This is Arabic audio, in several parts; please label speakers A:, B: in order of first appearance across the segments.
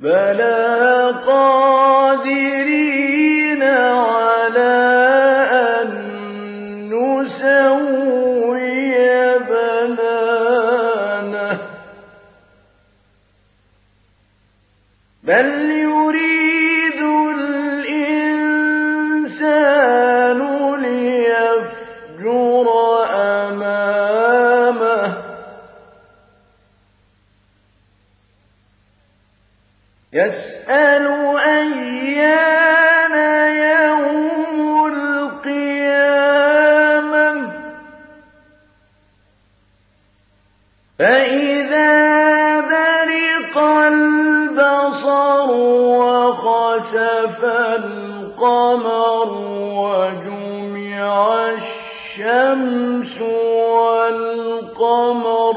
A: بَلَىٰ قَادِرِينَ عَلَىٰ أَن نُّسَوِّيَ بَلْ يَسْأَلُ أَيَّانَ يَوْمُ الْقِيَامَةِ؟ فَإِذَا بَرِقَ الْبَصَرُ وَخَسَفَ الْقَمَرُ وَجُمِعَ الشَّمْسُ وَالْقَمَرُ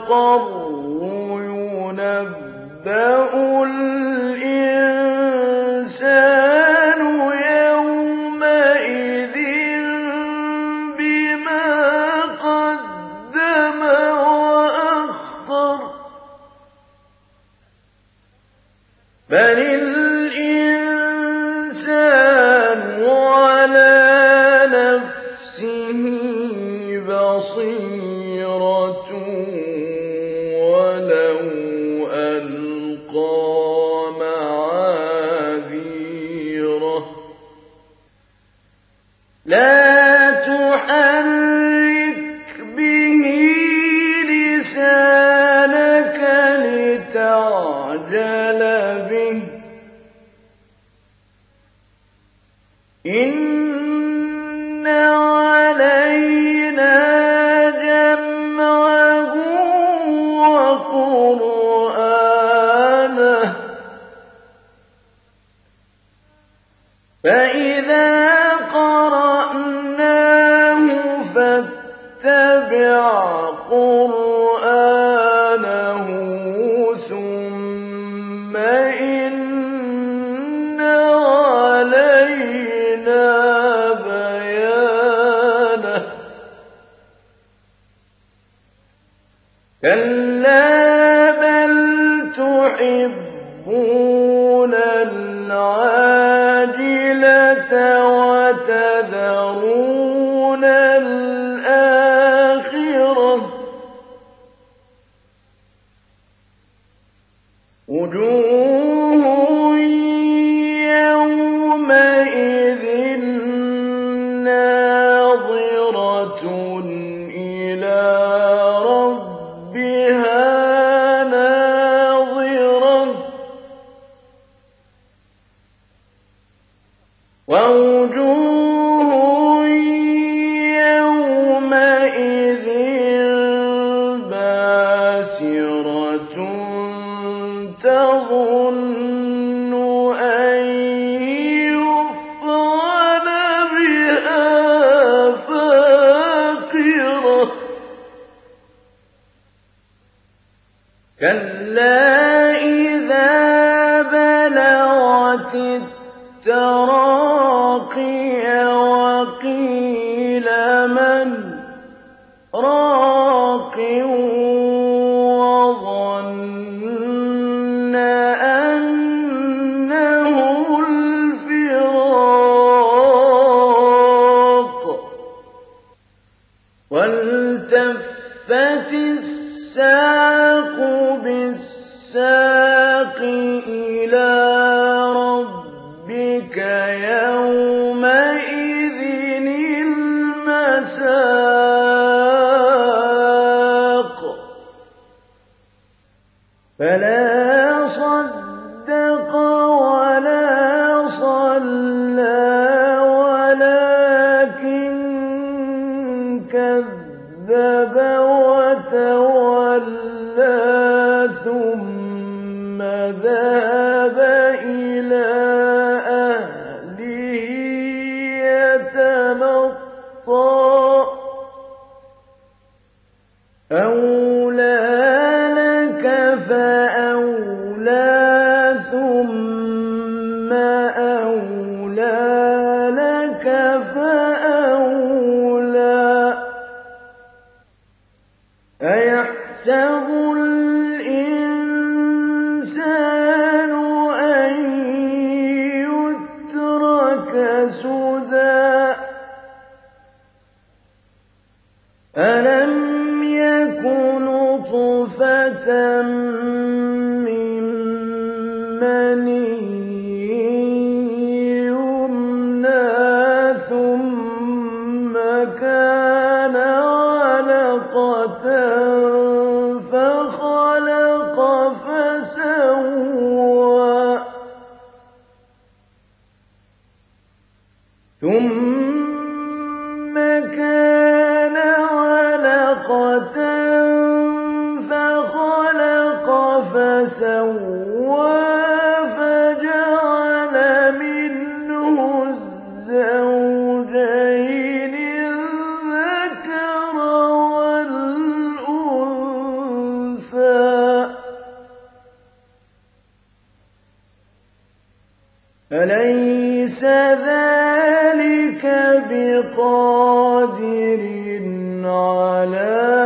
A: الْمُسْتَقَرُّ يُنَبَّأُ الْإِنسَانُ يَوْمَئِذٍ بِمَا قَدَّمَ وَأَخَّرَ. لَا تُحَرِّكْ بِهِ لِسَانَكَ لِتَعْجَلَ بِهِ ۚ. إِنَّ عَلَيْنَا جَمْعَهُ وَقُرْآنَهُ ۖ. فَإِذَا وَتَذَرُونَ الْآخِرَةَ ۚ. وُجُوهٌ يَوْمَئِذٍ نَّاضِرَةٌ إِلَىٰ رَبِّهَا نَاظِرَةٌ. وَوُجُوهٌ التراقي وقيل من راق وظن أنه الفراق والتفت الساق بالساق فَلَا صَدَّقَ وَلَا صَلَّىٰ وَلَٰكِن كَذَّبَ وَتَوَلَّىٰ ثُمَّ ذَهَبَ أَيَحْسَبُ الْإِنسَانُ أَن يُتْرَكَ سُدًى أَلَمْ يَكُ نُطْفَةً ثُمَّ كَانَ عَلَقَةً أَلَيْسَ ذَٰلِكَ بِقَادِرٍ عَلَىٰ